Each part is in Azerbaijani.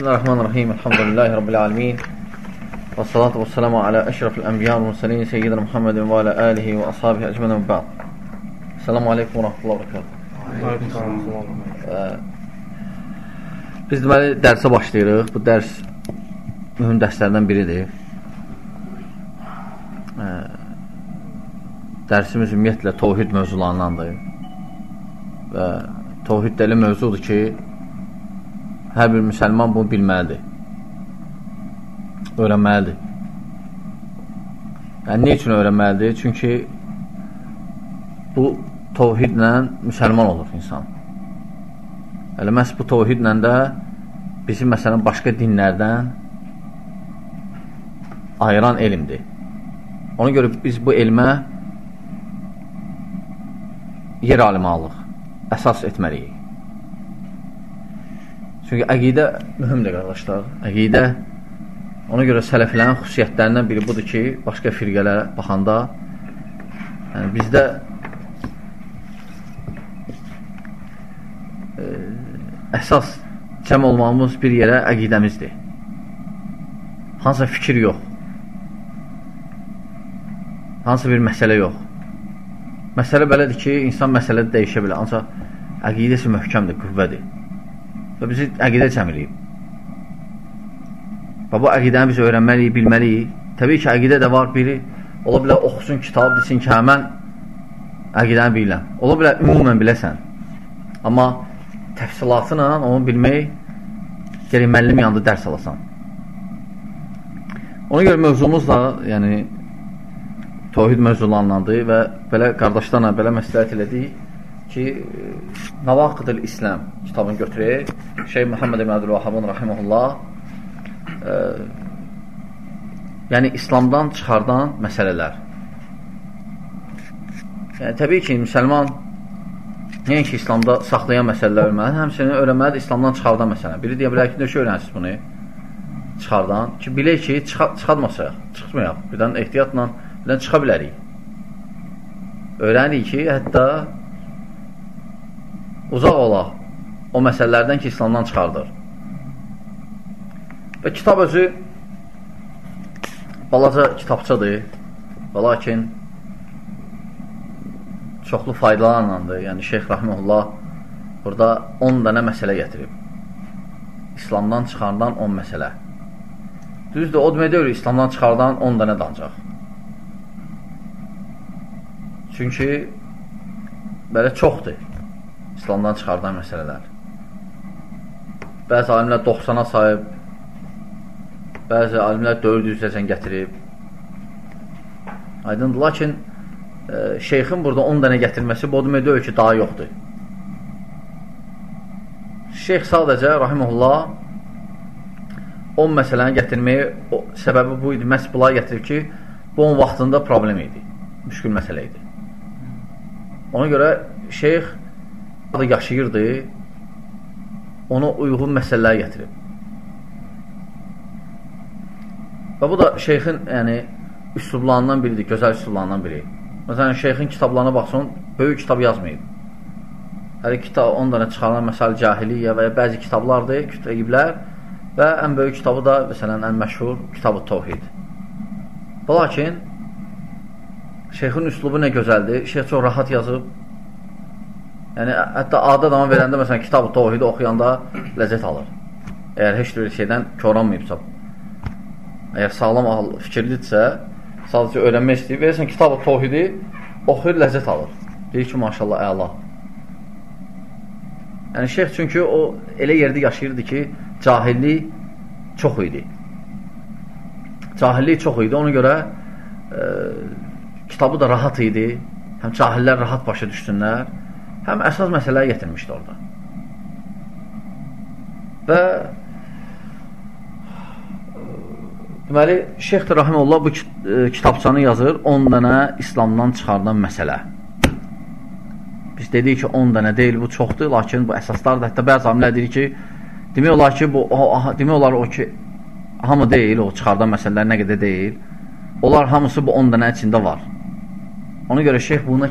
Bismillahirrahmanirrahim. Elhamdülillahi Rabbil alemin. Və salatu və selamu alə əşrafil ənbiya və müsəlin seyyidina Muhammedin və alə alihi və ashabihi əcmədən və bə'd. Selamu aleykum və rahmetullah və. Biz deməli dərsə başlayırıq. Bu dərs mühüm dərslərdən biridir. Dərsimiz ümumiyyətlə tohid mövzularındandır. Və tohid də elə mövzudur ki, hər bir müsəlman bunu bilməlidir. Öyrənməlidir. Yəni, ne üçün öyrənməlidir? Çünki bu tovhidlə müsəlman olur insan. Elə məhz bu tovhidlə də bizi məsələn başqa dinlərdən ayıran elmdir. Ona görə biz bu elmə yer alimalıq, əsas etməliyik. Çünki əqidə mühümdür, qardaşlar. Əqidə, ona görə sələflərin xüsusiyyətlərindən biri budur ki, başqa firqələrə baxanda, yəni bizdə e, əsas cəm olmamız bir yerə əqidəmizdir. Hansısa fikir yox. Hansısa bir məsələ yox. Məsələ belədir ki, insan məsələdə dəyişə bilər, ancaq əqidəsi möhkəmdir, qüvvədir və bizi əqidə cəmləyib. Və bu əqidəni biz öyrənməliyik, bilməliyik. Təbii ki, əqidə də var biri, ola bilər oxusun kitab, desin ki, hə, mən əqidəni biləm. Ola bilər ümumən biləsən. Amma təfsilatı ilə onu bilmək gerək müəllim yanında dərs alasan. Ona görə mövzumuz da, yəni tohid mövzularındandır və belə qardaşlarla belə məsləhət elədik ki, Navaqıdıl İslam kitabını götürək. Şeyh Muhammed ibn Abdülvahabın rahiməhullah e, yəni İslamdan çıxardan məsələlər. Yəni, təbii ki, müsəlman nəinki İslamda saxlayan məsələlər öyrənməlidir, həmçinin öyrənməlidir İslamdan çıxardan məsələ. Biri deyə bilər ki, şey öyrənsiniz bunu çıxardan? Ki, bilək ki, çıxa çıxartmasaq, çıxmayaq. Birdən ehtiyatla birdən çıxa bilərik. Öyrənirik ki, hətta uzaq ola o məsələlərdən ki, İslamdan çıxardır. Və kitab özü balaca kitabçadır və lakin çoxlu faydalarlandır. Yəni, Şeyx Rahimullah burada 10 dənə məsələ gətirib. İslamdan çıxardan 10 məsələ. Düzdür, o demək deyil, İslamdan çıxardan 10 dənə dancaq. Çünki belə çoxdur. İslamdan çıxardan məsələlər. Bəzi alimlər 90-a sahib, bəzi alimlər 400-ləsən gətirib. Aydındır, lakin e, şeyxin burada 10 dənə gətirməsi bu demək deyil ki, daha yoxdur. Şeyx sadəcə, rahimullah, 10 məsələni gətirməyi, o, səbəbi bu idi, məhz bunlar gətirib ki, bu 10 vaxtında problem idi, müşkül məsələ idi. Ona görə şeyx da yaşayırdı, ona uyğun məsələlər gətirib. Və bu da şeyxin yəni, üslublarından biridir, gözəl üslublarından biri. Məsələn, şeyxin kitablarına baxsın, böyük kitab yazmayıb. Hələ kitab 10 dənə çıxarılan məsələ cahiliyyə və ya bəzi kitablardır, kütəyiblər və ən böyük kitabı da, məsələn, ən məşhur kitabı Tovhid. Və lakin, şeyxin üslubu nə gözəldir, şeyx çox rahat yazıb, Yəni, hətta adi adama verəndə, məsələn, kitab-ı tohidi oxuyanda ləzzət alır. Əgər heç bir şeydən köranmayıbsa, əgər sağlam fikirlidirsə, sadəcə öyrənmək istəyir, verirsən kitab-ı tohidi, oxuyur, ləzzət alır. Deyir ki, maşallah, əla. Yəni, şeyx çünki o elə yerdə yaşayırdı ki, cahillik çox idi. Cahillik çox idi, ona görə e, kitabı da rahat idi, həm cahillər rahat başa düşsünlər, həm əsas məsələyə getirmişdi orada. Və deməli, Şeyx Rahimullah bu e, kitabçanı yazır 10 dənə İslamdan çıxardan məsələ. Biz dedik ki, 10 dənə deyil, bu çoxdur, lakin bu əsaslardır. Hətta bəzi amilər deyir ki, demək olar ki, bu o, demək olar o ki, hamı deyil, o çıxardan məsələlər nə qədər deyil. Onlar hamısı bu 10 dənə içində var. Ona görə şeyx buna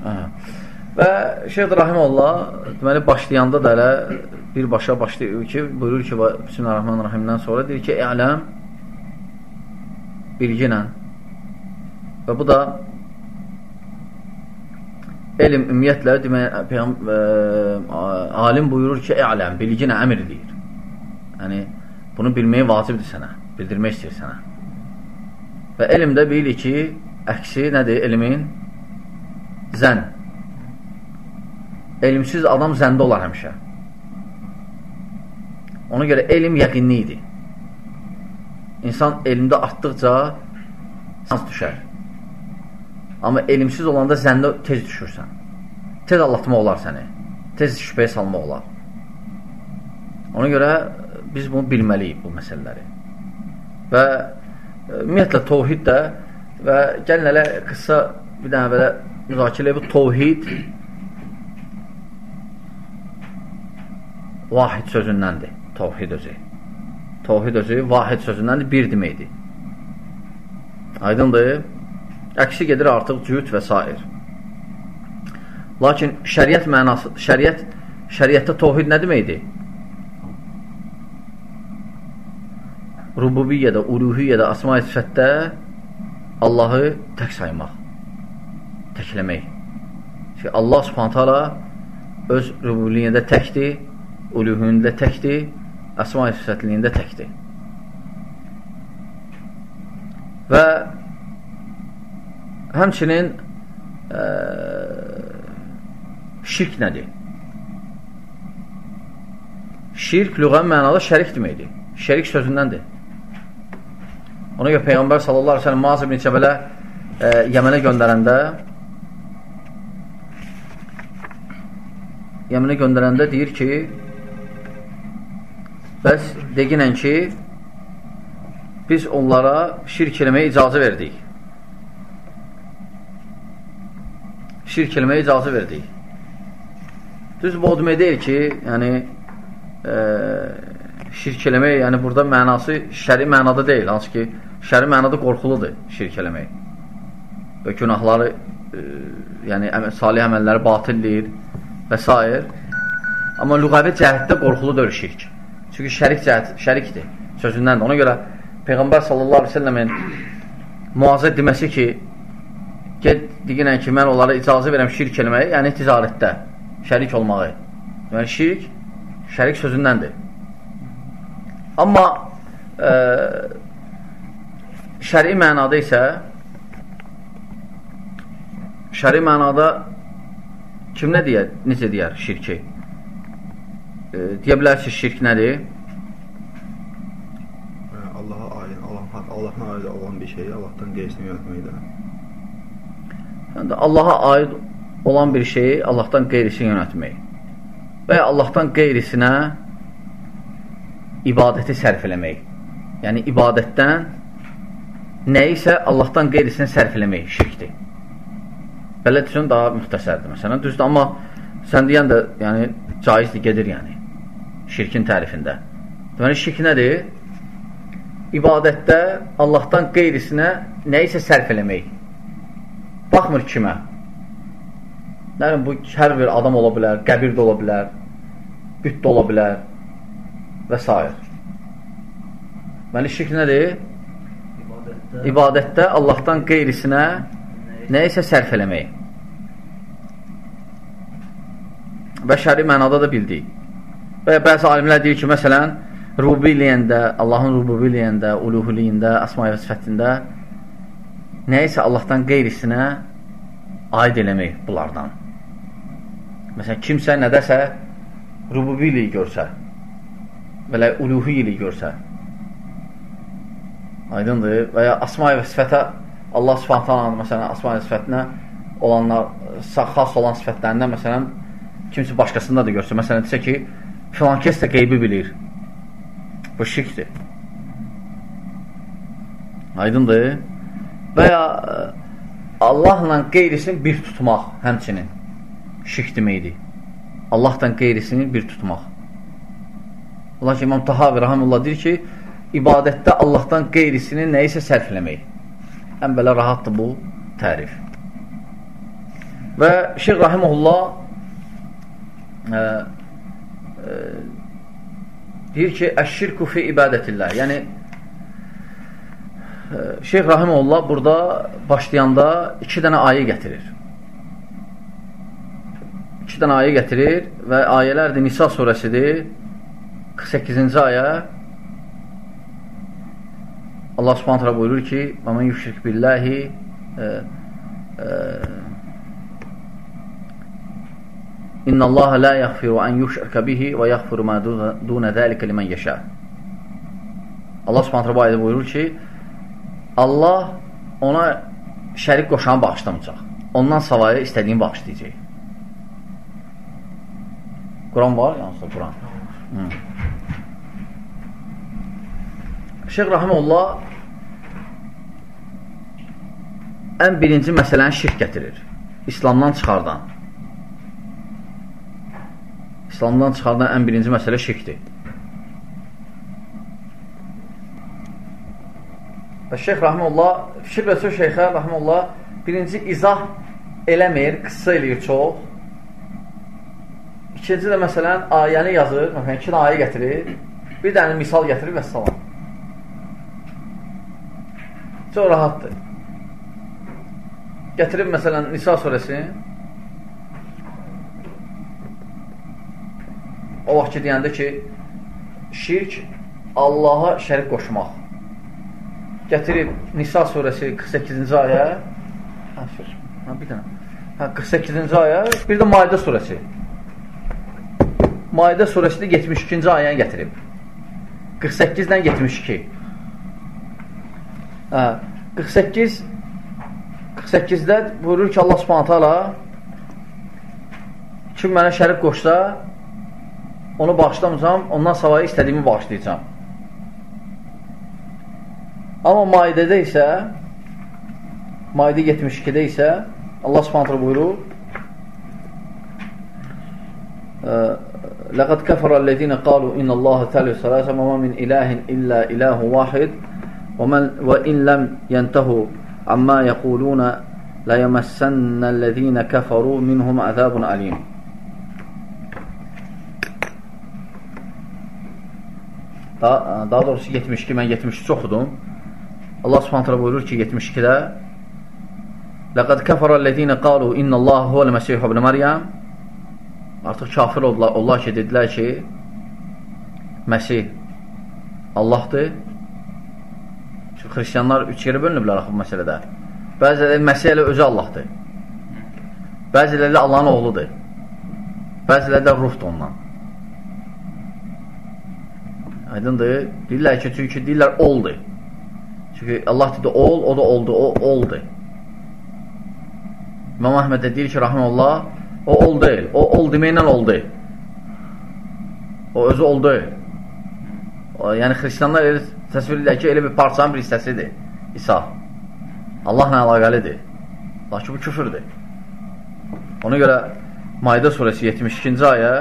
kifayətlənir. Və Şeyh Rahimullah deməli başlayanda da elə birbaşa başlayır ki, buyurur ki, Bismillahirrahmanirrahimdən sonra deyir ki, "Ələm bilginə." Və bu da elm ümumiyyətlə demək peyğəmbər alim buyurur ki, "Ələm bilginə" əmr deyir. Yəni bunu bilməyi vacibdir sənə, bildirmək istəyir sənə. Və elmdə bilir ki, əksi nədir? Elmin zən. Elmsiz adam zəndə olar həmişə. Ona görə elm yəqinlidir. İnsan elmdə artdıqca sans düşər. Amma elmsiz olanda zəndə tez düşürsən. Tez allatma olar səni. Tez şübhəyə salma olar. Ona görə biz bunu bilməliyik, bu məsələləri. Və e, ümumiyyətlə, tovhid də və gəlin elə qısa bir dənə belə müzakirə bu tovhid vahid sözündəndir. Tovhid özü. Tovhid özü vahid sözündəndir, bir deməkdir. Aydındır. Əksi gedir artıq cüt və s. Lakin şəriət mənası, şəriət, şəriətdə tovhid nə deməkdir? Rububiyyədə, uluhiyyədə, asma-i sifətdə Allahı tək saymaq, təkləmək. Çünki Allah subhanətə ala öz rububiyyədə təkdir, uluhiyyəndə təkdir, əsma-i sifətliyində təkdir. Və həmçinin ə, şirk nədir? Şirk lüğən mənada şərik deməkdir. Şərik sözündəndir. Ona görə Peyğəmbər sallallahu aleyhi ve sellem Muaz ibn Cəbələ ə, Yəmənə göndərəndə Yəmənə göndərəndə deyir ki, Bəs deginən ki, biz onlara şirk eləməyə icazə verdik. Şirk eləməyə icazə verdik. Düz bu o demək deyil ki, yəni e, şirk eləmək, yəni burada mənası şəri mənada deyil, hansı ki, şəri mənada qorxuludur şirk eləmək. Və günahları, e, yəni salih əməlləri batilləyir və s. Amma lüğəvi cəhətdə qorxuludur şirk. Çünki şərik cəhət, şərikdir sözündəndir. Ona görə Peyğəmbər sallallahu aleyhi ve sellemin muazə deməsi ki, get deyinən ki, mən onlara icazə verəm şirk eləməyi, yəni ticarətdə şərik olmağı. Yəni şirk, şərik sözündəndir. Amma e, şəri mənada isə şəri mənada kim nə deyər, necə deyər şirki? e, deyə bilərsiniz şirk nədir? Allaha aid, Allah, Allahdan aid olan bir şeyi Allahdan qeyrisini yönətməkdir. Yəni, Allaha aid olan bir şeyi Allahdan qeyrisini yönətmək və ya Allahdan qeyrisinə ibadəti sərf eləmək. Yəni, ibadətdən nə isə Allahdan qeyrisinə sərf eləmək şirkdir. Belə düşün, daha müxtəsərdir. Məsələn, düzdür, amma sən deyən də yəni, caizdir, gedir yəni şirkin tərifində. Deməli, şirk nədir? İbadətdə Allahdan qeyrisinə nə isə sərf eləmək. Baxmır kimə. Nərim, bu hər bir adam ola bilər, qəbir də ola bilər, büt də ola bilər və s. Deməli, şirk nədir? İbadətdə, İbadətdə Allahdan qeyrisinə nə isə sərf eləmək. Və şəri mənada da bildik. Və bəzi alimlər deyir ki, məsələn, rububiliyəndə, Allahın rububiliyəndə, uluhuliyində, əsma-i və sifətində nə isə Allahdan qeyrisinə aid eləmək bunlardan. Məsələn, kimsə nədəsə rububiliyi görsə, belə uluhiyiliyi görsə, aydındır və ya əsma-i və sifətə Allah subhanətən məsələn, əsma-i və sifətinə olanlar, xas olan sifətlərindən, məsələn, kimsə başqasında da görsə, məsələn, desə ki, filan kəs də qeybi bilir. Bu şirkdir. Aydındır. Və ya e, Allahla qeyrisini bir tutmaq həmçinin şirk deməkdir. Allahdan qeyrisini bir tutmaq. Lakin İmam Tahavi Rahimullah deyir ki, ibadətdə Allahdan qeyrisini nə isə sərf eləmək. Ən belə rahatdır bu tərif. Və Şeyh Rahimullah ə, ə, deyir ki, əşşirku fi ibadətillah. Yəni, Şeyh Rahimullah burada başlayanda iki dənə ayə gətirir. İki dənə ayə gətirir və ayələrdir Nisa surəsidir. 48-ci ayə Allah subhanətlə buyurur ki, Və mən yüşrik billəhi ə, ə, İnna Allah la yaghfiru an yushraka bihi və yaghfiru ma dun zalika liman yasha. Allah Subhanahu ayədə buyurur ki, Allah ona şərik qoşanı bağışlamayacaq. Ondan savayı istədiyini bağışlayacaq. Quran var, yansıda Quran. Hmm. Şeyh Rahimullah ən birinci məsələni şirk gətirir. İslamdan çıxardan. İslamdan çıxardan ən birinci məsələ şirkdir. Və Şeyx Rahmanullah, fikir versə Şeyxə Rahmanullah birinci izah eləmir, qıssa eləyir çox. İkinci də məsələn ayəni yazır, məsələn iki ayə gətirir, bir dənə misal gətirir və salam. Çox rahatdır. Gətirib məsələn Nisa surəsi o vaxt ki, deyəndə ki, şirk Allaha şərik qoşmaq. Gətirib Nisa surəsi 48-ci ayə hə, hə, bir dənə hə, 48-ci ayə, bir də Maidə surəsi. Maidə surəsində 72-ci ayəni gətirib. 48-dən 72. Hə, 48 48-də buyurur ki, Allah Subhanahu taala kim mənə şərik qoşsa, onu bağışlamayacam, ondan savayı istədiyimi bağışlayacam. Amma Maidədə isə Maidə 72-də isə Allah Subhanahu buyurur لقد كفر الذين قالوا إن الله ثالث ثلاثة وما من إله إلا إله واحد ومن وإن لم ينتهوا Amma yəquluna ləyəməssənnəl-ləzīnə kəfəru minhum əzəbun əlim. Daha, daha doğrusu 72, mən 73 oxudum. Allah subhanətlə buyurur ki, 72-də Ləqəd kəfərəl-ləzīnə qalu innəllâhu huvəl-məsihü ibn Məryəm Artıq kafir oldular, onlar ki, dedilər ki, Məsih Allahdır Çünki xristiyanlar üç yerə bölünüblər axı bu məsələdə. Bəziləri Məsih elə özü Allahdır. Bəziləri Allahın oğludur. Bəziləri də ruhdur ondan. Aydındır. Deyirlər ki, çünki deyirlər oldu. Çünki Allah dedi ol, o da oldu, o oldu. İmam Əhməd də deyir ki, rahmanullah, o ol deyil. O ol deməklə oldu. O özü oldu. O, yəni, xristiyanlar elə təsvir edir ki, elə bir parçanın bir hissəsidir. İsa. Allahla əlaqəlidir. Lakin bu küfürdür. Ona görə Mayda surəsi 72-ci ayə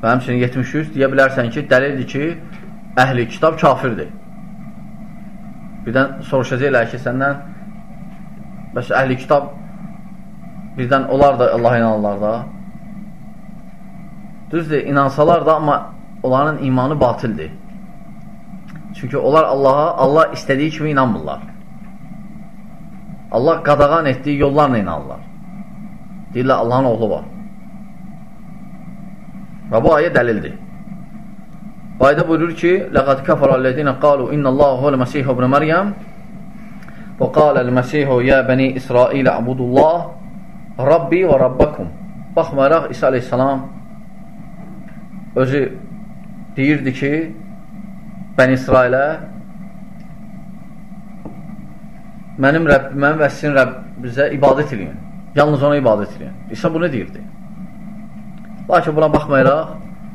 və həmçinin 73 deyə bilərsən ki, dəlildir ki, əhli kitab kafirdir. Birdən soruşacaqlar ki, səndən bəs əhli kitab birdən onlar da Allah inanırlar da. Düzdür, inansalar da, amma onların imanı batildir. Çünki onlar Allaha, Allah istədiyi kimi inanmırlar. Allah qadağan etdiyi yollarla inanırlar. Deyirlər, Allahın oğlu var. Və bu ayə dəlildir. Bu ayda buyurur ki, لَقَدْ كَفَرَ الَّذِينَ قَالُوا إِنَّ اللَّهُ هُوَ الْمَسِيحُ ابْنَ مَرْيَمْ وَقَالَ الْمَسِيحُ يَا بَنِي إِسْرَائِيلَ عَبُدُ اللَّهِ رَبِّي وَرَبَّكُمْ Baxmayaraq İsa aleyhissalam özü deyirdi ki, Bən İsrailə mənim Rəbbimən və sizin Rəbbinizə ibadət edin. Yalnız ona ibadət edin. İsa bunu deyirdi. Lakin buna baxmayaraq,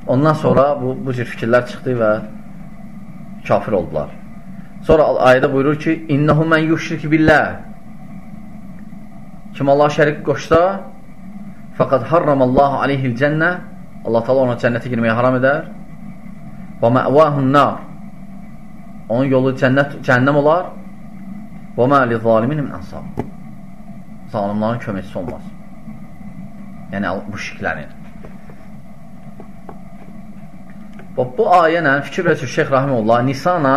ondan sonra bu, bu cür fikirlər çıxdı və kafir oldular. Sonra ayədə buyurur ki, İnnəhu mən yuşrik billah. Kim Allah şərik qoşsa, fəqad harramallahu aleyhil cənnə, Allah taala ona cənnətə girməyə haram edər. Və məvahun nar. Onun yolu cənnət, cəhənnəm olar. Və mə li zalimin min ansab. zalimların köməkçisi olmaz. Yəni müşriklərin. Və bu ayə ilə fikir verir Şeyx Rahimullah Nisana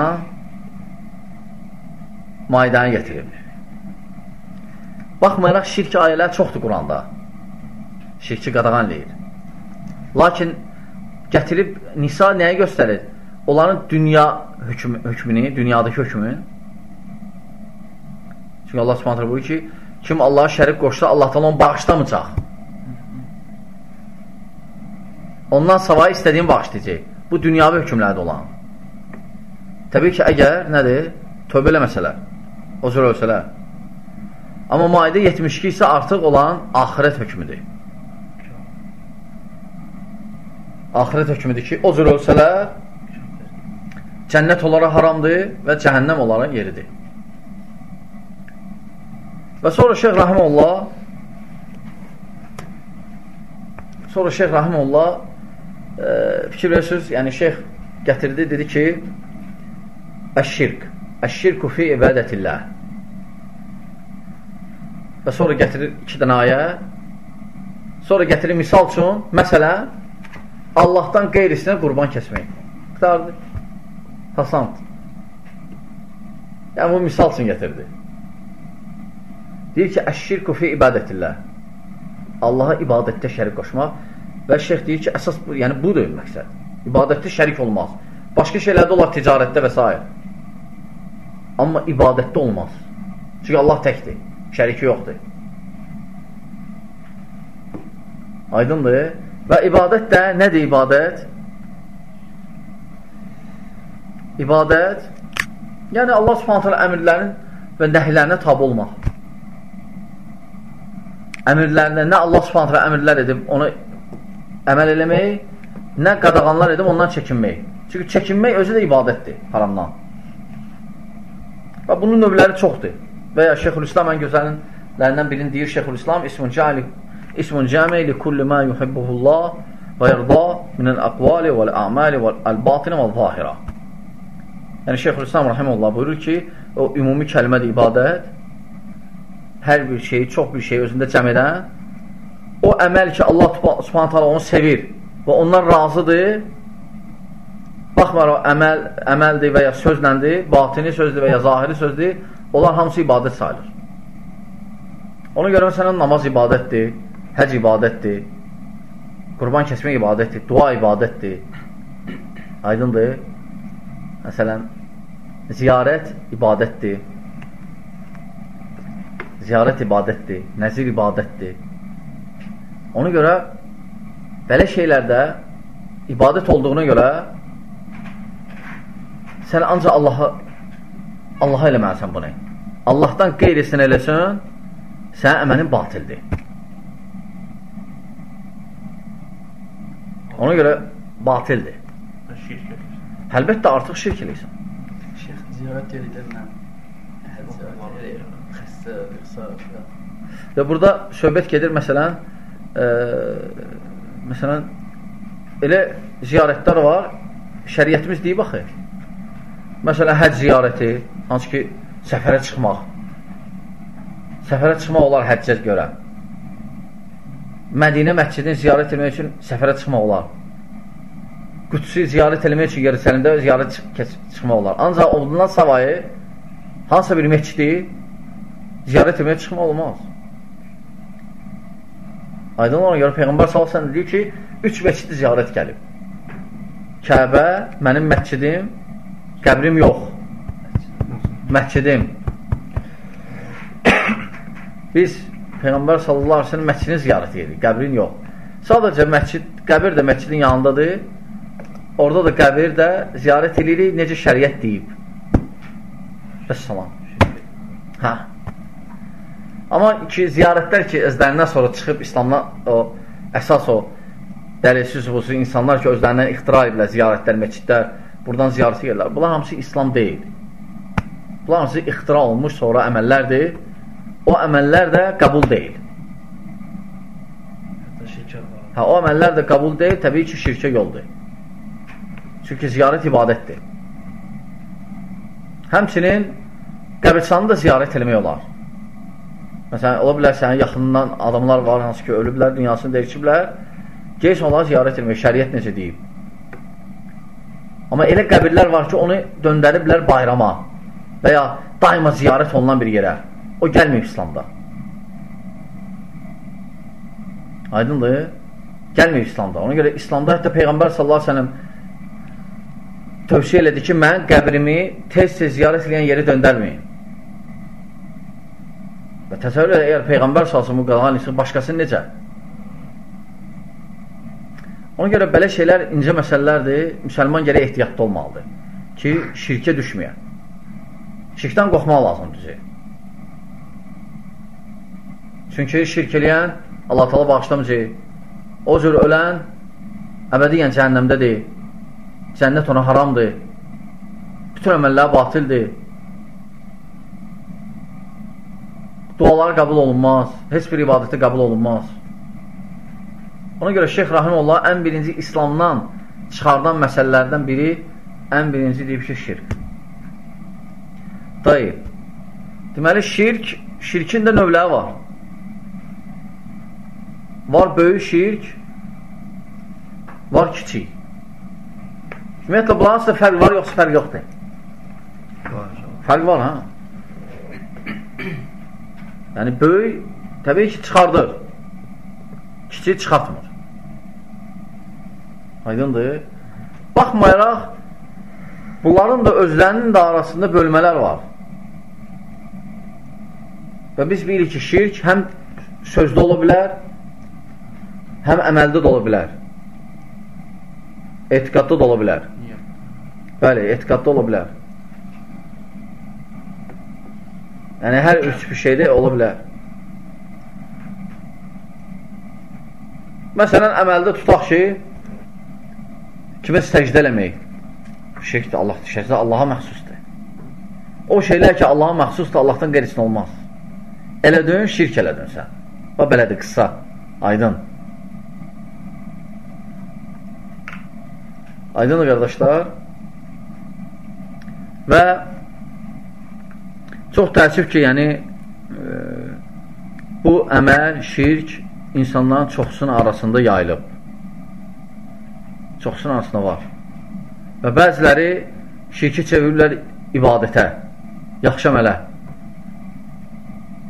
Maidəni gətirib. Baxmayaraq şirk ayələr çoxdur Quranda. Şirki qadağan eləyir. Lakin gətirib Nisa nəyə göstərir? Onların dünya hökmü, hökmünü, dünyadakı hökmü. Çünki Allah Subhanahu buyurur ki, kim Allaha şərik qoşsa, Allah təala onu bağışlamayacaq. Ondan savayı istədiyin bağışlayacaq. Bu dünyavi hökmlərdə olan. Təbii ki, əgər nədir? Tövbə eləməsələr, o cür ölsələr. Amma Maidə 72 isə artıq olan axirət hökmüdür. Axirət hökmüdür ki, o cür ölsələr, cənnət onlara haramdır və cəhənnəm onların yeridir. Və sonra Şeyx Rahimullah sonra Şeyx Rahimullah e, fikir verirsiniz, yəni şeyx gətirdi, dedi ki Əşşirk Əşşirku fi ibadətillah. Və sonra gətirir iki dənə ayə. Sonra gətirir misal üçün məsələn Allahdan qeyrisinə qurban kəsmək. Qutardır hasant yəni bu misal üçün gətirdi deyir ki əşşirku fi ibadətillah Allaha ibadətdə şərik qoşmaq Və şeyx deyir ki, əsas bu, yəni budur məqsəd. İbadətdə şərik olmaz. Başqa şeylərdə olar ticarətdə və s. Amma ibadətdə olmaz. Çünki Allah təkdir, şəriki yoxdur. Aydındır. Və ibadət də nədir ibadət? İbadət, yəni Allah subhanətələ əmirlərin və nəhlərinə tabi olmaq. Əmirlərinə, nə Allah subhanətələ əmirlər edib, onu əməl eləmək, nə qadağanlar edib ondan çəkinmək. Çünki çəkinmək özü də ibadətdir haramdan. Və bunun növləri çoxdur. Və ya Şeyxülislam ən gözəlinlərindən birini deyir Şeyxülislam ismun cəli ismun cəmi li kulli ma yuhibbuhullah və yarda minəl əqvali vəl əmali vəl batini vəl zahira. Yəni Şeyxülislam rahimehullah buyurur ki, o ümumi kəlmədir ibadət hər bir şeyi, çox bir şeyi özündə cəm edən o əməl ki, Allah subhanət hala onu sevir və ondan razıdır, baxmayaraq əməl, əməldir və ya sözləndir, batini sözdür və ya zahiri sözdür, onlar hamısı ibadət sayılır. Ona görə məsələn, namaz ibadətdir, həc ibadətdir, qurban kəsmək ibadətdir, dua ibadətdir, aydındır. Məsələn, ziyarət ibadətdir, ziyarət ibadətdir, nəzir ibadətdir. Ona görə belə şeylərdə ibadət olduğuna görə sən ancaq Allaha Allaha eləməlisən bunu. Allahdan qeyrisin eləsən, sənin əməlin batildir. Ona görə batildir. Əlbəttə artıq şirk eləyirsən. Şeyx, ziyarət edirlər xəstə, qısa. Və burada söhbət gedir məsələn e, məsələn, elə ziyarətlər var, şəriyyətimiz deyib axı. Məsələn, həc ziyarəti, hansı ki, səfərə çıxmaq. Səfərə çıxmaq olar həccəz görə. Mədinə məscidini ziyarət etmək üçün səfərə çıxmaq olar. Qüdsi ziyarət etmək üçün Yerusəlimdə ziyarət çıxmaq olar. Ancaq ondan savayı hansısa bir məscidi ziyarət etməyə çıxmaq olmaz. Aydın ona görə Peyğəmbər sallallahu deyir ki, üç məscidi ziyarət gəlib. Kəbə, mənim məscidim, qəbrim yox. Məscidim. Biz Peyğəmbər sallallahu əleyhi və səlləm məscidini ziyarət edirik, qəbrin yox. Sadəcə məscid, qəbir də məscidin yanındadır. Orada da qəbir də ziyarət edirik, necə şəriət deyib. Vəssalam. Hə. Amma ki, ziyarətlər ki, özlərindən sonra çıxıb İslamdan o, əsas o dəlilsiz hususi insanlar ki, özlərindən ixtira edirlər ziyarətlər, meçidlər, buradan ziyarəti gelirlər. Bunlar hamısı İslam deyil. Bunlar hamısı ixtira olmuş sonra əməllərdir. O əməllər də qəbul deyil. Hə, o əməllər də qəbul deyil, təbii ki, şirkə yoldur. Çünki ziyarət ibadətdir. Həmçinin qəbirstanı da ziyarət eləmək olar. Məsələn, ola bilər sənin yaxınından adamlar var, hansı ki, ölüblər, dünyasını dəyişiblər. Geç onları ziyarət etmək, şəriət necə deyib. Amma elə qəbirlər var ki, onu döndəriblər bayrama və ya daima ziyarət olunan bir yerə. O gəlməyib İslamda. Aydındır? Gəlməyib İslamda. Ona görə İslamda hətta Peyğəmbər sallallahu əleyhi və səlləm tövsiyə elədi ki, mən qəbrimi tez-tez ziyarət edən yeri döndərməyin. Və təsəvvür edək, əgər Peyğəmbər salsın bu qalan isə başqası necə? Ona görə belə şeylər incə məsələlərdir. Müsəlman gərək ehtiyatlı olmalıdır ki, şirkə düşməyə. Şirkdən qorxmaq lazımdır. Çünki şirk eləyən Allah tala bağışlamayacaq. O cür ölən əbədiyyən cəhənnəmdədir. Cənnət ona haramdır. Bütün əməllər batildir. dualar qəbul olunmaz, heç bir ibadətə qəbul olunmaz. Ona görə Şeyx Rahimullah ən birinci İslamdan çıxardan məsələlərdən biri ən birinci deyib ki, şirk. Dayı, deməli şirk, şirkin də növləri var. Var böyük şirk, var kiçik. Ümumiyyətlə, bunların sizə fərq var, yoxsa fərq yoxdur? Fərq var, ha? Yəni, böyük təbii ki, çıxardır. Kiçik çıxartmır. Aydındır. Baxmayaraq, bunların da özlərinin də arasında bölmələr var. Və biz bilirik ki, şirk həm sözdə ola bilər, həm əməldə də ola bilər. Etiqadda da ola bilər. Bəli, etiqadda ola bilər. Yəni, hər üç bir şeydə ola bilər. Məsələn, əməldə tutaq ki, kimə səcdə eləmək? Şirkdir, Allah şəkdə Allaha məxsusdur. O şeylər ki, Allaha məxsusdur, Allahdan qeyrisin olmaz. Elədin, şirk elədin sən. Və belədir, qısa, aydın. Aydın qardaşlar. Və çox təəssüf ki, yəni e, bu əməl, şirk insanların çoxsunun arasında yayılıb. Çoxsunun arasında var. Və bəziləri şirki çevirirlər ibadətə, yaxşı əmələ.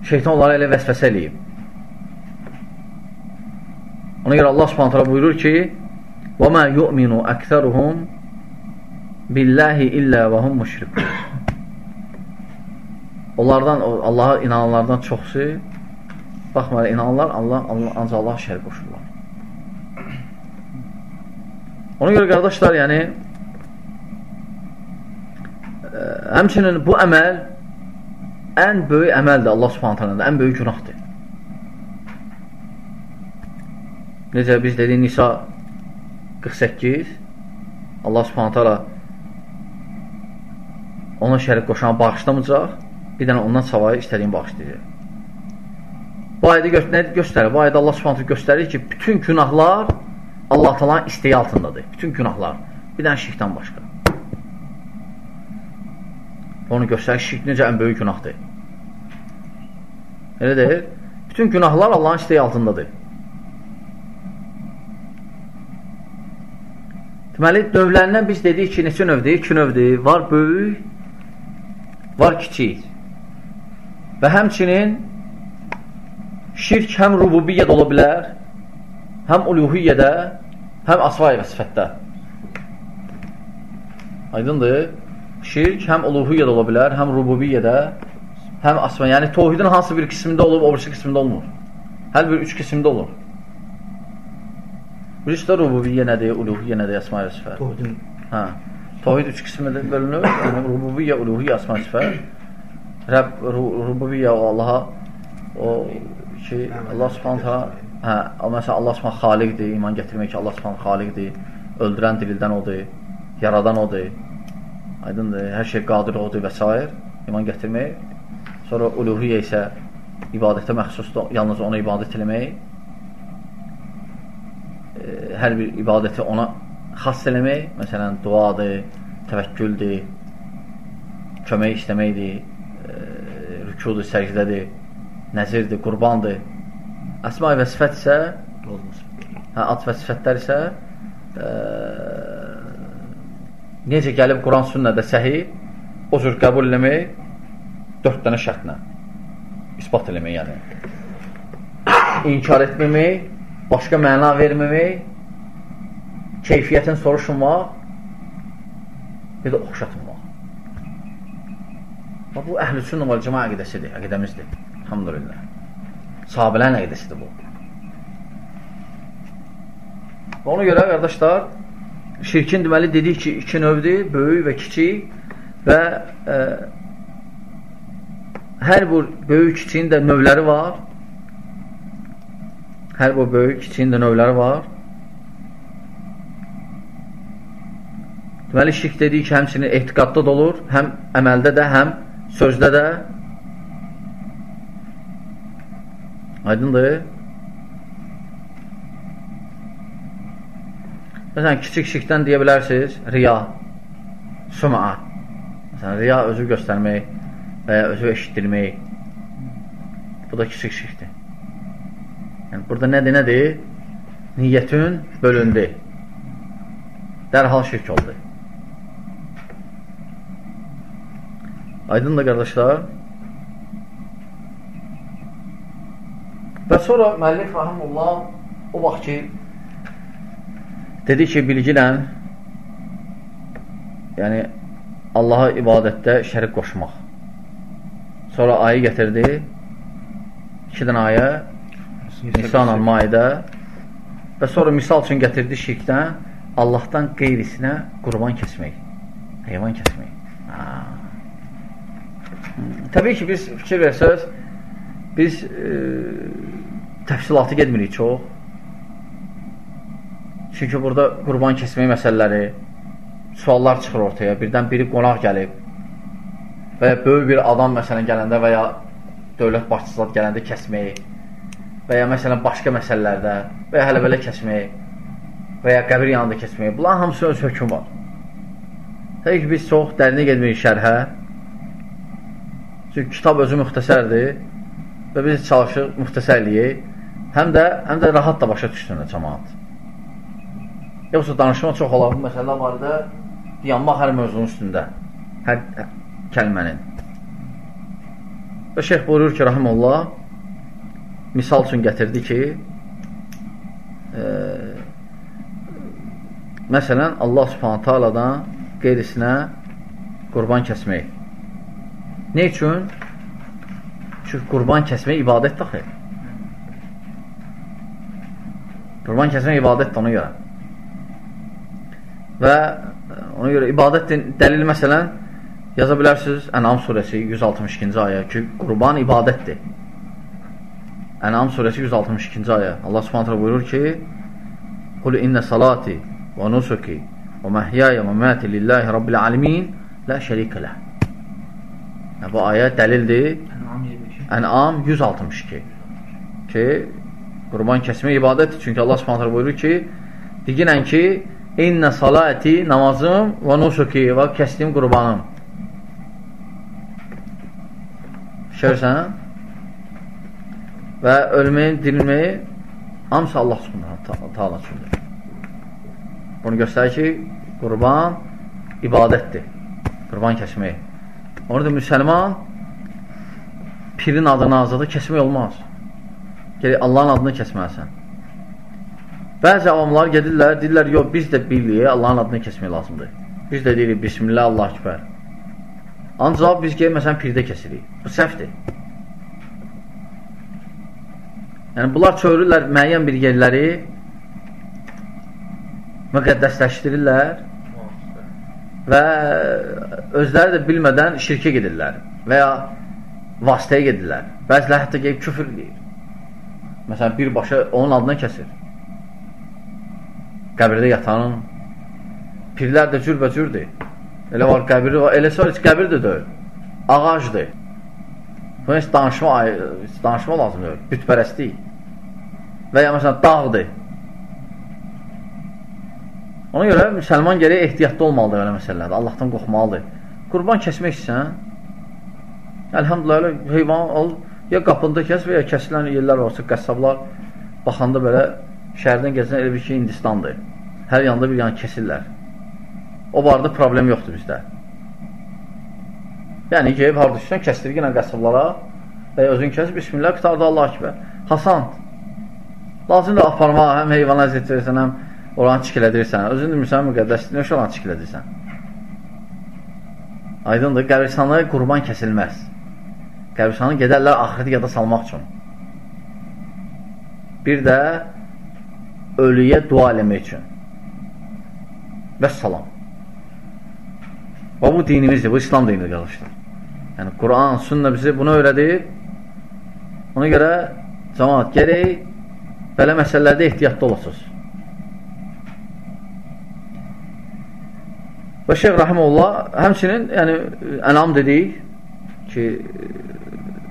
Şeytan onları elə vəsvəsə eləyib. Ona görə Allah Subhanahu taala buyurur ki: "Və mə yu'minu əksəruhum Billahi illə və hum müşrikun. Onlardan, Allaha inananlardan çoxsu, baxmayla inananlar, Allah, Allah, ancaq Allah şər qoşurlar. Ona görə, qardaşlar, yəni, e, həmçinin bu əməl ən böyük əməldir Allah subhanət hələndə, ən böyük günahdır. Necə biz dedik Nisa 48, Allah subhanət hələndə ona şərik qoşanı bağışlamayacaq bir dənə ondan savayı istədiyin bağışlayacaq. Bu ayədə gö nə göstərir? Bu ayədə Allah Subhanahu göstərir ki, bütün günahlar Allah Taala'nın istəyi altındadır. Bütün günahlar. Bir dənə şirkdən başqa. Onu göstərir şirk necə ən böyük günahdır. Elə deyil? Bütün günahlar Allahın istəyi altındadır. Deməli, növlərindən biz dedik ki, neçə növdür? İki növdür. Var böyük, var kiçik. Və həmçinin şirk həm rububiyyədə ola bilər, həm uluhiyyədə, həm asvay və sifətdə. Aydındır? Şirk həm uluhiyyədə ola bilər, həm rububiyyədə, həm asvay. Yəni, tohidin hansı bir qismində olub, o birisi qismində olmur. Hər bir üç qismində olur. Birisi də rububiyyə nədir, uluhiyyə nədir, əsma və sifət. Tohidin. Hə. Tohid üç qismində bölünür. Yəni, rububiyyə, uluhiyyə, əsma və sifət. Rəbb rububiyyə o Allaha o ki Allah Subhanahu hə, məsələn Allah Subhanahu xaliqdir, iman gətirmək ki, Allah Subhanahu xaliqdir, öldürən dirildən odur, yaradan odur. Aydındır, hər şey qadir odur və s. iman gətirmək. Sonra uluhiyyə isə ibadətə məxsusdur, yalnız ona ibadət eləmək. Hər bir ibadəti ona xas eləmək, məsələn, duadır, təvəkküldür, kömək istəməkdir, rükudur, səcdədir. nəzirdir, qurbandır. Əsma və sifət isə hə, ad və sifətlər isə ə, necə gəlib Quran sünnədə səhi o cür qəbul eləmək dörd dənə şərtlə ispat eləmək yəni inkar etməmək başqa məna verməmək keyfiyyətini soruşmaq bir də oxşatmaq Bax, bu əhl-i sünnə və cəma əqidəsidir, əqidəmizdir. Elhamdülillah. Sahabələrin əqidəsidir bu. Və ona görə, qardaşlar, şirkin deməli dedik ki, iki növdür, böyük və kiçik və ə, hər bu böyük kiçiyin də növləri var. Hər bu böyük kiçiyin də növləri var. Deməli, şirk dedik ki, həmçinin etiqadda da olur, həm əməldə də, həm sözdə də aydındır. Məsələn, kiçik şirkdən deyə bilərsiniz, riya, suma. Məsələn, riya özü göstərmək və ya özü eşitdirmək. Bu da kiçik şirkdir. Yəni, burada nədir, nədir? Niyyətin bölündü. Dərhal şirk oldu. Aydın da qardaşlar. Və sonra müəllif rahimullah o vaxt ki dedi ki, bilgillə yəni Allaha ibadətdə şərik qoşmaq. Sonra ayə gətirdi. İki dənə ayə Nisanla Maidə və sonra misal üçün gətirdi şirkdən Allahdan qeyrisinə qurban kəsmək. Heyvan kəsmək. Ha. Təbii ki, biz fikir versəz, biz e, təfsilatı gedmirik çox. Çünki burada qurban kəsmək məsələləri, suallar çıxır ortaya. Birdən biri qonaq gəlib və ya böyük bir adam məsələn gələndə və ya dövlət başçısı gələndə kəsmək və ya məsələn başqa məsələlərdə və ya hələ belə kəsmək və ya qəbir yanında kəsmək. Bunların hamısı öz hökm var. Təbii ki, biz çox dərinə gedmirik şərhə. Çünki kitab özü müxtəsərdir və biz çalışırıq müxtəsərliyi həm də həm də rahat da başa düşdüyünə cəmaat. Yoxsa danışma çox olar bu məsələ barədə dayanmaq hər mövzunun üstündə, hər kəlmənin. Və şeyx buyurur ki, rahimullah misal üçün gətirdi ki e, məsələn Allah subhanətə aladan qeyrisinə qurban kəsmək Ne üçün? Çünki qurban kəsmək ibadət daxil. Qurban kəsmək ibadətdir ona görə. Və ona görə ibadət dəlil məsələn yaza bilərsiniz Ənam surəsi 162-ci ayə ki, qurban ibadətdir. Ənam surəsi 162-ci ayə. Allah Subhanahu buyurur ki: "Qul inna salati və nusuki və mahyaya və mamati lillahi rabbil alamin la şərikə ləh." Yəni, bu ayə dəlildir. Ən'am 162 ki, qurban kəsmək ibadətdir. Çünki Allah subhanətlə buyurur ki, diginən ki, İnnə salati namazım və nusuki və kəsdiyim qurbanım. Şərsən və ölməyin, dirilməyi hamısı Allah subhanətlə taala üçündür. Bunu göstərir ki, qurban ibadətdir. Qurban kəsmək. Orada müsəlman pirin adını azada kəsmək olmaz. Gerək Allahın adını kəsməlisən. Bəzi avamlar gedirlər, deyirlər, yox, biz də bilirik, Allahın adını kəsmək lazımdır. Biz də deyirik, Bismillah, Allah kibər. Ancaq biz gəlib, məsələn, pirdə kəsirik. Bu səhvdir. Yəni, bunlar çövürürlər müəyyən bir yerləri müqəddəsləşdirirlər və özləri də bilmədən şirkə gedirlər və ya vasitəyə gedirlər. Bəziləri hətta gəlib küfür deyir. Məsələn, birbaşa onun adına kəsir. Qəbirdə yatanın pirlər də cürbəcürdür. Elə var qəbiri var, elə sonra heç qəbir də deyil. Ağacdır. Buna heç danışma, heç danışma lazımdır. Bütpərəstlik. Və ya məsələn, dağdır. Ona görə müsəlman gərək ehtiyatlı olmalıdır belə məsələlərdə. Allahdan qorxmalıdır. Qurban kəsmək istəyən, əlhamdülillah, heyvan al, Ya qapında kəs və ya kəsilən yerlər varsa, qəssablar baxanda belə şəhərdən gəzən elə bir ki, Hindistandır. Hər yanda bir yan kesirlər. O barədə problem yoxdur bizdə. Yəni ki, harada düşsən, kəsdirir yenə qəssablara və özün kəs, bismillah, qutarda Allah kibər. Hasan, lazımdır aparmağa, həm heyvana əziyyət verirsən, həm oranı çikilədirsən. Özün demirsən, müqəddəsdir, nə oranı çikilədirsən? Aydındır, qəbristanlığa qurban kəsilməz. Qəbristanı gedərlər axirəti yada salmaq üçün. Bir də ölüyə dua eləmək üçün. Və salam. Və bu dinimizdir, bu İslam dinidir qardaşlar. Yəni, Quran, sünnə bizi bunu öyrədir. Ona görə cəmaat gerək belə məsələlərdə ehtiyatlı olasınız. Və Şeyh Rahimullah həmçinin yəni, ənam dedik ki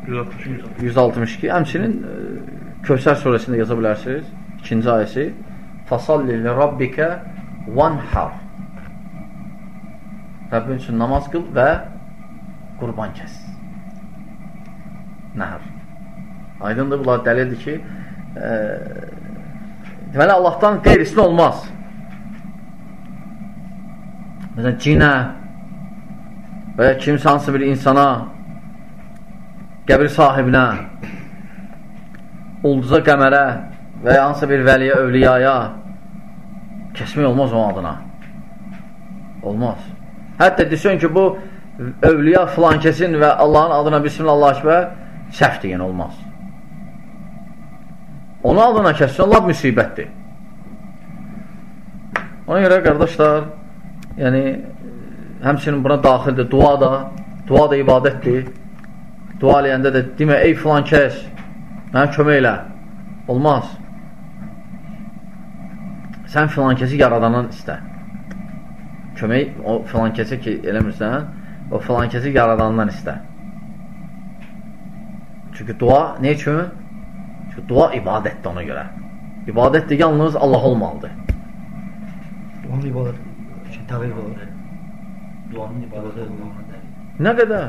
162 həmçinin Kövsər surəsində yaza bilərsiniz. İkinci ayəsi Fasalli li rabbikə vanhar Rəbbin üçün namaz qıl və qurban kəs. Nəhər. Aydındır, bunlar dəlildir ki, e, deməli, Allahdan qeyrisini olmaz. Məsələn, cinə və ya kimsə hansı bir insana, qəbir sahibinə, ulduza qəmərə və ya hansısa bir vəliyə, övliyaya kəsmək olmaz onun adına. Olmaz. Hətta desən ki, bu övliya filan kesin və Allahın adına Bismillah Akbər səhvdir, yəni olmaz. Onu adına kəssin, Allah müsibətdir. Ona görə, qardaşlar, yəni, həmçinin buna daxildir, dua da, dua da ibadətdir. Dua eləyəndə də demə, ey filan kəs, mənə kömək elə. Olmaz. Sən filan kəsi yaradandan istə. Kömək, o filan kəsi ki, eləmirsən, o filan kəsi yaradandan istə. Çünki dua ne üçün? Çünki dua ibadətdir ona görə. İbadət də yalnız Allah olmalıdır. Duanın ibadət, şey, təqib olur. Duanın ibadət olmağına Nə qədər?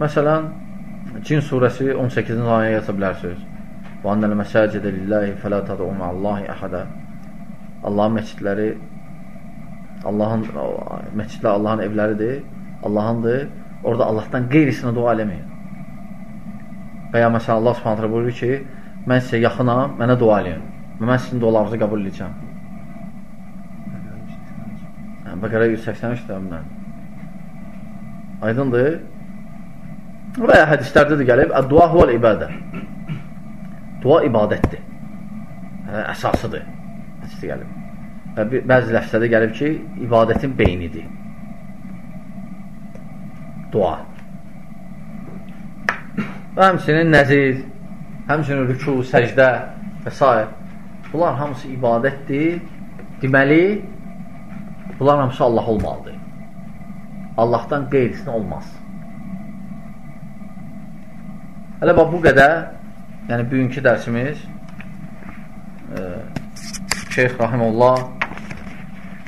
Məsələn, Cin surəsi 18-ci ayəyə yaza bilərsiniz. Və annəl məsəcidə lillahi fələ təd'u ma'allahi əhədə. Allahın məscidləri Allahın məscidlər Allahın evləridir. Allahındır. Orada Allahdan qeyrisinə dua eləməyin. Və ya məsələn Allah Subhanahu buyurur ki, mən sizə yaxınam, mənə dua eləyin. Və mən sizin dualarınızı qəbul edəcəm. Bəqərə 183 dəmdən. Aydındır? Və ya hədislərdə də gəlib, dua huvəl ibadə. Dua ibadətdir. Yəni, əsasıdır. Hədisdə gəlib. Və bəzi ləfsədə gəlib ki, ibadətin beynidir. Dua. Və həmçinin nəzir, həmçinin rüku, səcdə və s. Bunlar hamısı ibadətdir. Deməli, bunlar hamısı Allah olmalıdır. Allahdan qeyrisinə olmaz. Hələ bax, bu qədər, yəni bugünkü dərsimiz e, Şeyx Rahimullah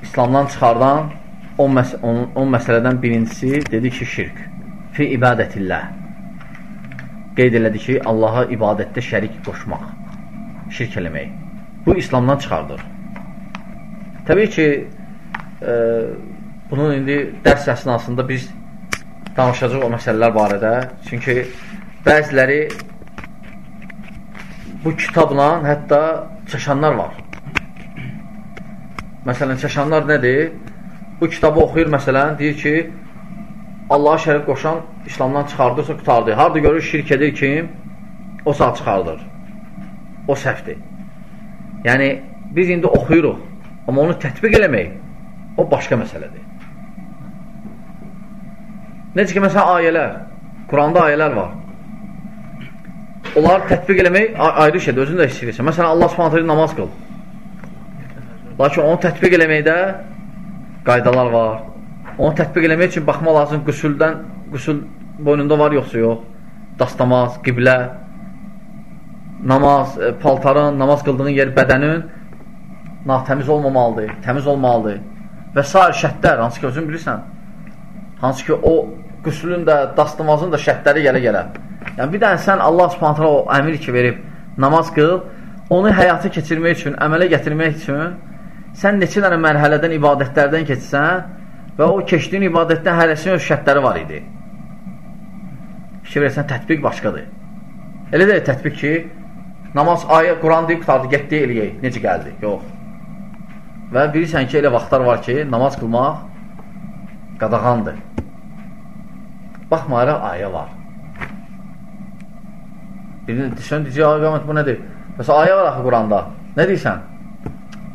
İslamdan çıxardan 10 məs 10 məsələdən birincisi dedi ki, şirk. Fi ibadətillah. Qeyd elədi ki, Allaha ibadətdə şərik qoşmaq, şirk eləmək. Bu İslamdan çıxardır. Təbii ki, e, bunun indi dərs əsnasında biz danışacaq o məsələlər barədə. Çünki bəziləri bu kitabla hətta çəşanlar var. Məsələn, çəşanlar nədir? Bu kitabı oxuyur məsələn, deyir ki, Allaha şərik qoşan İslamdan çıxardırsa qutardı. Harada görür şirk edir kim? O saat çıxardır. O səhvdir. Yəni, biz indi oxuyuruq, amma onu tətbiq eləmək, o başqa məsələdir. Necə ki, məsələn, ayələr, Quranda ayələr var. Onları tətbiq eləmək ayrı şeydir, özün də istəyirsən. Məsələn, Allah subhanətləri namaz qıl. Lakin onu tətbiq eləməkdə qaydalar var. Onu tətbiq eləmək üçün baxma lazım qüsüldən, qüsül boynunda var yoxsa yox. Dastamaz, qiblə, namaz, e, paltarın, namaz qıldığın yer, bədənin natəmiz olmamalıdır, təmiz olmalıdır. Və s. şərtlər, hansı ki, özün bilirsən, hansı ki, o qüslün də, dastamazın da şərtləri gələ-gələ. Yəni, bir dənə sən Allah subhanətlə o əmir ki, verib namaz qıl, onu həyata keçirmək üçün, əmələ gətirmək üçün sən neçə dənə mərhələdən, ibadətlərdən keçsən və o keçdiyin ibadətdən hərəsinin öz şərtləri var idi. Fikir versən, tətbiq başqadır. Elə də tətbiq ki, namaz, ayə, Quran deyib qutardı, getdi, eləyək, necə gəldi? Yox. Və bilirsən ki, elə vaxtlar var ki, namaz qılmaq qadağandır. Baxmayaraq ayə var. Birini desən, deyəcək, ayə qamət, bu nədir? Məsələn, ayə var axı Quranda. Nə deyirsən?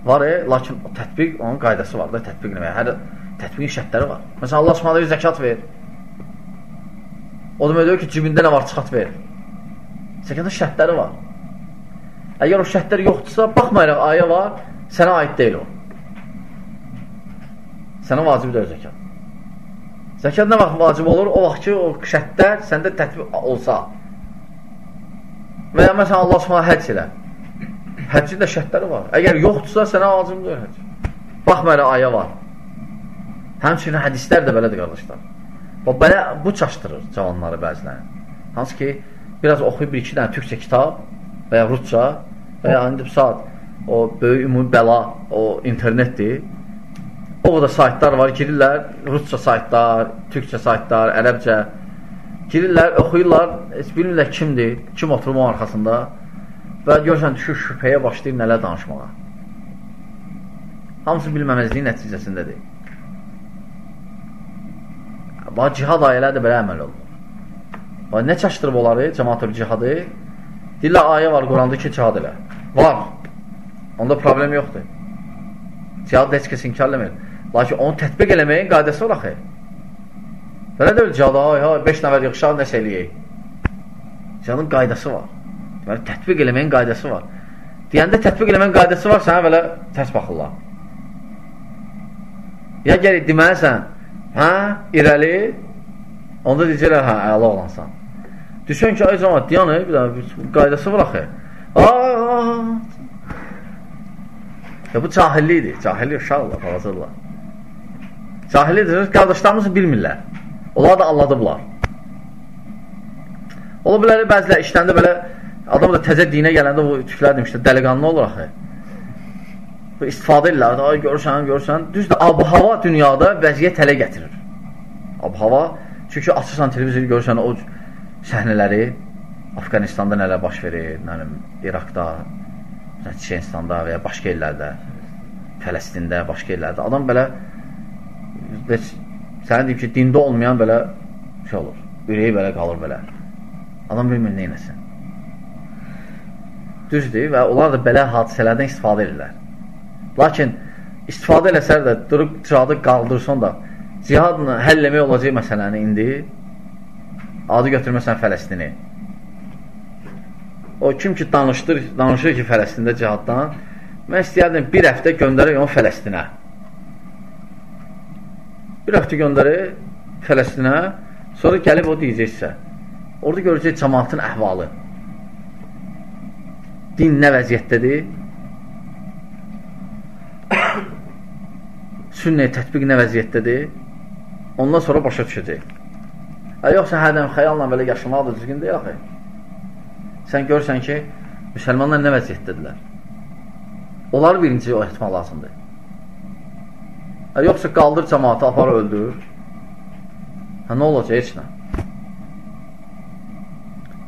Var, e, lakin o tətbiq, onun qaydası var da, tətbiq nəmək. Hər tətbiqin şərtləri var. Məsələn, Allah Subhanahu zəkat ver. O demək deyir ki, cibində nə var, çıxart ver. Zəkatın şərtləri var. Əgər o şərtlər yoxdursa, baxmayaraq ayə var, sənə aid deyil o. Sənə vacib deyil zəkat. Zəkat nə vaxt vacib olur? O vaxt ki, o şərtlər səndə tətbiq olsa. Və ya məsələn, Allah Subhanahu həcc elə. Həccin də şərtləri var. Əgər yoxdursa, sənə vacib deyil həcc. Baxmayaraq ayə var. Həmçinin hədislər də belədir, qardaşlar. O, belə, bu çaşdırır cavanları bəzilərini. Hansı ki, biraz oxuyub bir-iki dənə türkçə kitab və ya rusca və ya indi saat o böyük ümumi bəla, o internetdir. O da saytlar var, girirlər, rusca saytlar, türkçə saytlar, ərəbcə. Girirlər, oxuyurlar, heç bilmirlər kimdir, kim oturma arxasında və görsən düşür şübhəyə başlayır nələr danışmağa. Hamısı bilməməzliyin nəticəsindədir. Bax, cihad ayələr də belə əməl olunur. Bax, nə çaşdırıb onları, cəmatül cihadı? Dillə ayə var, Quranda ki, cihad elə. Var. Onda problem yoxdur. Cihad heç kəs inkar eləmir. Lakin onu tətbiq eləməyin qaydası var axı. Belə deyil, cihada, ay, ay, 5 nəfər yığışar, nəsə eləyək. Cihadın qaydası var. Deməli, tətbiq eləməyin qaydası var. Deyəndə tətbiq eləməyin qaydası var, sənə belə tərs baxırlar. Ya gəlir deməlisən, hə, irəli, onda deyəcəklər, hə, əla olansan. Düşən ki, ay cəmat, dayanır, bir dənə qaydası var axı. Aa, ya bu cahillikdir, cahillik uşaqlar, hazırlar. Cahillikdir, qardaşlarımızı bilmirlər. Onlar da anladıblar. Ola bilər, bəzilər işləndə belə, adam da təzə dinə gələndə bu tüklər demişdir, dəliqanlı olur axı. Bu istifadə edirlər, ay görürsən, görürsən. Düzdür, ab-hava dünyada vəziyyət hələ gətirir. Ab-hava, çünki açırsan televizoru görürsən o səhnələri, Afqanistanda nələr baş verir, nəlim, İraqda, Çiçenistanda və ya başqa yerlərdə, Fələstində, başqa yerlərdə. Adam belə heç sənə deyib ki, dində olmayan belə şey olur, ürəyi belə qalır belə. Adam bilmir nə eləsin. Düzdür və onlar da belə hadisələrdən istifadə edirlər. Lakin istifadə eləsər də durub cihadı qaldırsan da cihadla həll eləmək olacaq məsələni indi adı götürməsən Fələstini. O kim ki danışdır, danışır ki Fələstində cihaddan mən istəyərdim bir həftə göndərək onu Fələstinə. Həftə göndərir Fələstinə sonra gəlib o deyəcəksə orada görəcək cəmaatın əhvalı din nə vəziyyətdədir sünnəyə tətbiq nə vəziyyətdədir, ondan sonra başa düşəcək. Ə, yoxsa hərdən xəyalla belə yaşamaq da düzgün deyil axı. Sən görsən ki, müsəlmanlar nə vəziyyətdədirlər. Onları birinci o etmək lazımdır. Ə, yoxsa qaldır cəmatı, apar öldür. Hə, nə olacaq? Heç nə.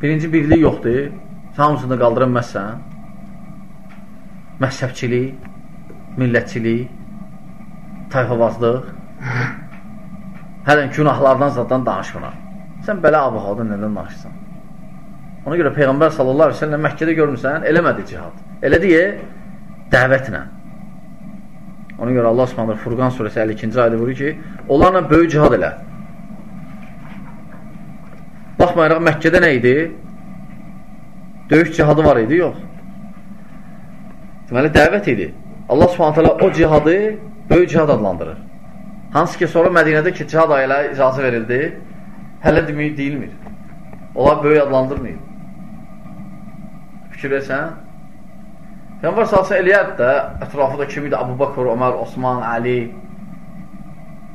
Birinci birlik yoxdur. Hamısını qaldıra bilməzsən. Məhzəbçilik, millətçilik, tayfavazlıq, hələn günahlardan zaten danışmına. Sən belə abu-halda nədən danışırsan? Ona görə Peyğəmbər sallallahu aleyhi ve sellem Məkkədə görmüsən, eləmədi cihad. Elədi ye, dəvətlə. Ona görə Allah Subhanahu Furqan surəsi 52-ci ayədə vurur ki, onlarla böyük cihad elə. Baxmayaraq Məkkədə nə idi? Döyüş cihadı var idi, yox. Deməli, dəvət idi. Allah Subhanahu o cihadı böyük cihad adlandırır. Hansı ki, sonra Mədinədə ki, cihad ayələ icazə verildi, hələ deməyib deyilmir. Onlar böyük adlandırmayıb. Fikir versən, Peyğəmbər salsa eləyər də, ətrafı da kim idi? Abu Bakır, Ömər, Osman, Ali,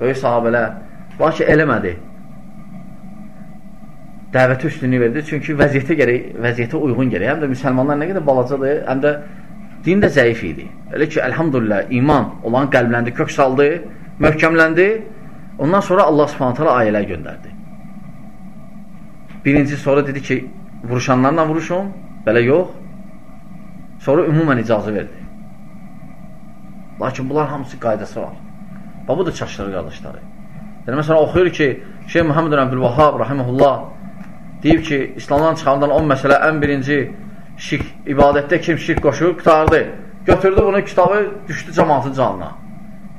böyük sahabələr. Lakin eləmədi. dəvətə üstünlük verdi. Çünki vəziyyətə gərək, vəziyyətə uyğun gərək. Həm də müsəlmanlar nə qədər balacadır, həm də din də zəif idi. Elə ki, əlhamdülillah, iman olan qəlbləndi, kök saldı, möhkəmləndi. Ondan sonra Allah subhanət hala ayələr göndərdi. Birinci sonra dedi ki, vuruşanlarla vuruşun, belə yox. Sonra ümumən icazə verdi. Lakin bunlar hamısı qaydası var. Və bu da çaşdırır qardaşları. Yəni, məsələn, oxuyur ki, Şeyh Muhammed Əbdülvahab, rahiməhullah, deyib ki, İslamdan çıxandan 10 məsələ ən birinci şirk, ibadətdə kim şirk qoşur, qutardı. Götürdü bunu, kitabı düşdü cəmatın canına.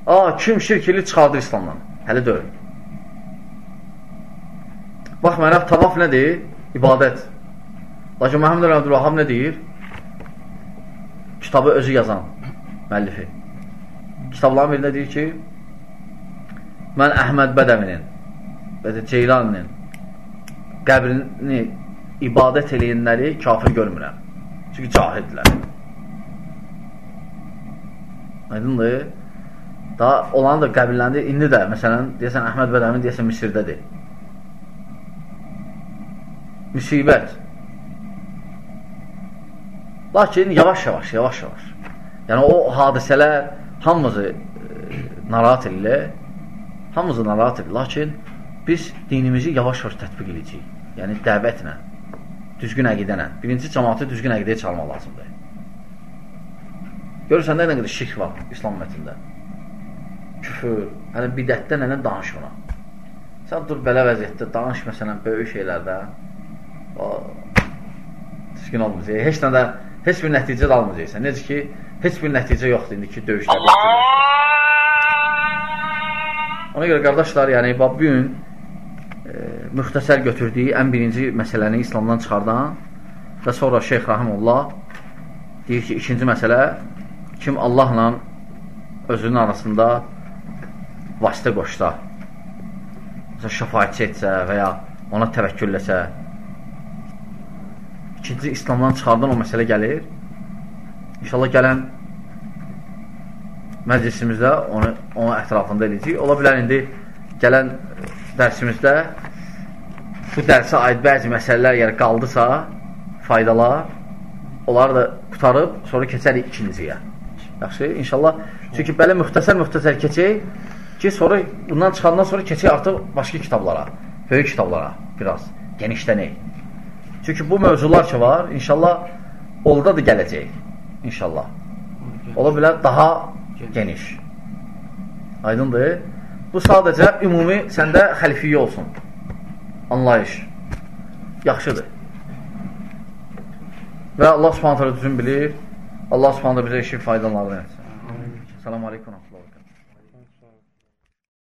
Aa, kim şirkili çıxardır İslamdan? Hələ deyil. Bax, mənə tavaf nədir? İbadət. Lakin Məhəmməd Əbdülvahab nə deyir? Kitabı özü yazan, məllifi. Kitabların birində deyir ki, mən Əhməd Bədəvinin və də Ceylaninin qəbrini ibadət eləyənləri kafir görmürəm. Çünki cahidlər. Aydındır? Daha olan da qəbirləndi. İndi də, məsələn, deyəsən, Əhməd Bədəmin deyəsən Misirdədir. Müsibət. Lakin yavaş-yavaş, yavaş-yavaş. Yəni, o hadisələr hamımızı e, narahat edirlər. Hamımızı narahat edir. Lakin biz dinimizi yavaş-yavaş tətbiq edəcəyik. Yəni, dəvətlə, düzgün əqidənə. Birinci cəmatı düzgün əqidəyə çalmaq lazımdır. Görürsən, nə qədər şirk var İslam ümmətində? Küfür, hələ bidətdən hələ danış ona. Sən dur belə vəziyyətdə, danış məsələn, böyük şeylərdə. O, düzgün olmayacaq. Heç nə də, heç bir nəticə də almayacaqsən. Necə ki, heç bir nəticə yoxdur indiki döyüşlərdə. Ona görə qardaşlar, yəni bu gün e, müxtəsər götürdüyü ən birinci məsələni İslamdan çıxardan və sonra Şeyx Rahimullah deyir ki, ikinci məsələ kim Allahla özünün arasında vasitə qoşsa, məsələn, şəfayətçi etsə və ya ona təvəkkülləsə, ikinci İslamdan çıxardan o məsələ gəlir. İnşallah gələn məclisimizdə onu, onun ətrafında edəcəyik. Ola bilər indi gələn dərsimizdə bu dərsə aid bəzi məsələlər yəni qaldısa, faydalar, onları da qutarıb, sonra keçərik ikinciyə. Yaxşı, inşallah. Çünki belə müxtəsər-müxtəsər keçək ki, sonra bundan çıxandan sonra keçək artıq başqa kitablara, böyük kitablara biraz genişlənək. Çünki bu mövzular ki var, inşallah olda da gələcək. İnşallah. Ola bilər daha geniş. Aydındır? Bu sadəcə ümumi səndə xəlifiyyə olsun. Anlayış. Yaxşıdır. Və Allah subhanətlə düzün bilir. Allah subhanətlə bizə işin faydalarını etsin. Selamun aleykum.